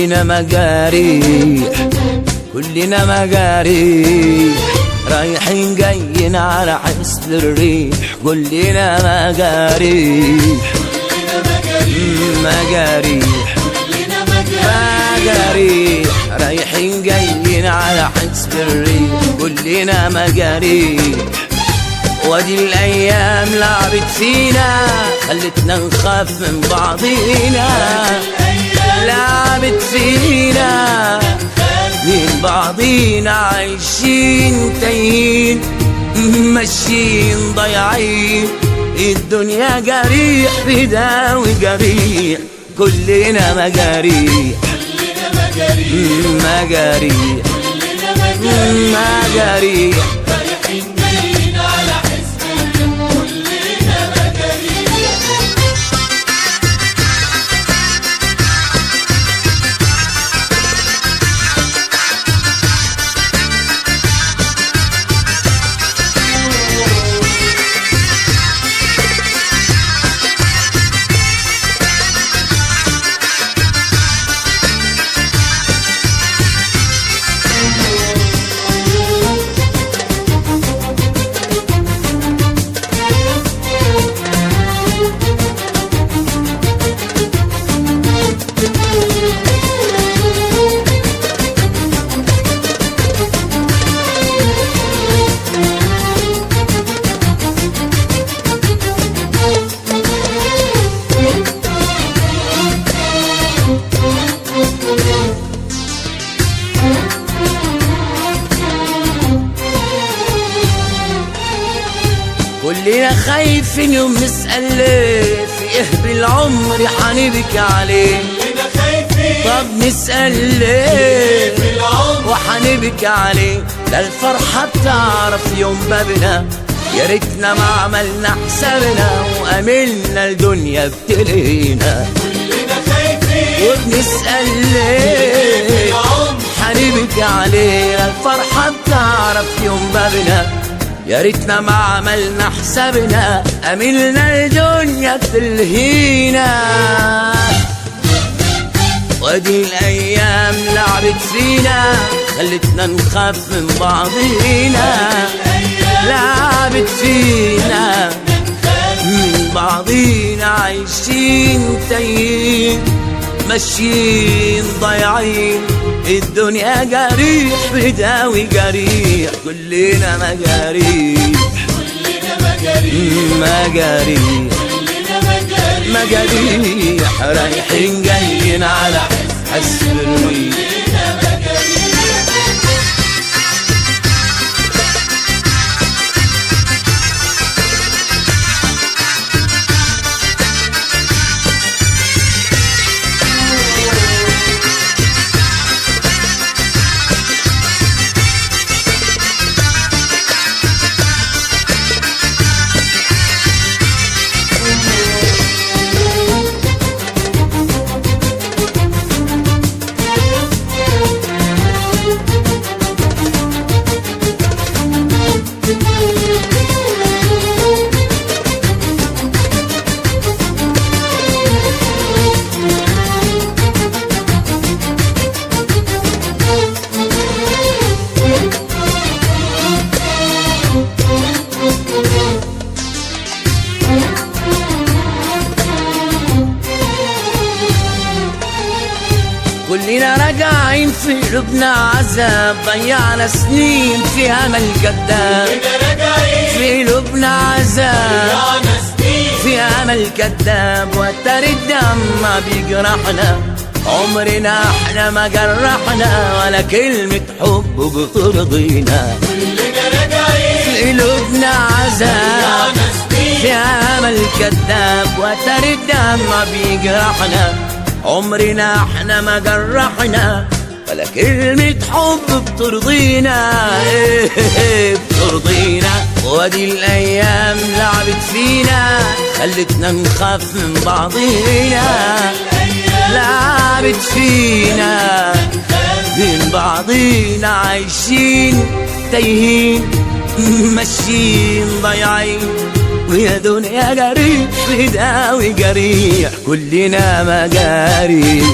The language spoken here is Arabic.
كلنا مجاريح كلنا مجاريح رايحين جايين على حسب الريح. كلنا مجاريح مجاريح مجاريح رايحين جايين على حسب الريح. كلنا مجاريح وادي الأيام لعبت فينا خلتنا نخاف من بعضينا. لعبت فينا من بعضينا عايشين تايهين ماشيين ضايعين. الدنيا جريح في ده وجريح كلنا مجاريح. مجاريح. مجاريح. كلنا خايفين يوم في إيه بالعمر حنبكي عليه؟ كلنا خايفين طب نسأل ليه؟ في العمر وحنبكي عليه. لا الفرحة بتعرف يوم بابنا. يا ريتنا ما عملنا حسابنا وأملنا الدنيا بتلينا كلنا خايفين وبنسأل في ليه العمر حنبكي عليه. لا الفرحة بتعرف يوم بابنا. يا ريتنا ما عملنا حسابنا أملنا الدنيا تلهينا وادي الأيام لعبت فينا خلتنا نخاف من بعضينا لعبت فينا من بعضينا عايشين تايهين ماشيين ضايعين. الدنيا جريح بداوي جريح كلنا مجاريح كلنا مجاريح مجاريح مجاريح رايحين جايين على حسب الريح كلنا راجعين في قلوبنا عذاب ضيعنا سنين في امل كذاب في قلوبنا عذاب في امل كذاب وتر الدم ما بيجرحنا عمرنا إحنا ما جرحنا ولا كلمة حب بترضينا كلنا راجعين في قلوبنا عذاب في امل كذاب وتر الدم ما بيجرحنا عمرنا إحنا ما جرحنا ولا كلمة حب بترضينا. إيه بترضينا. وادي الأيام لعبت فينا خلتنا نخاف من بعضينا لعبت فينا. بين بعضينا عايشين تايهين ماشيين ضايعين. ويا دنيا جريح في داوي جريح كلنا مجاريح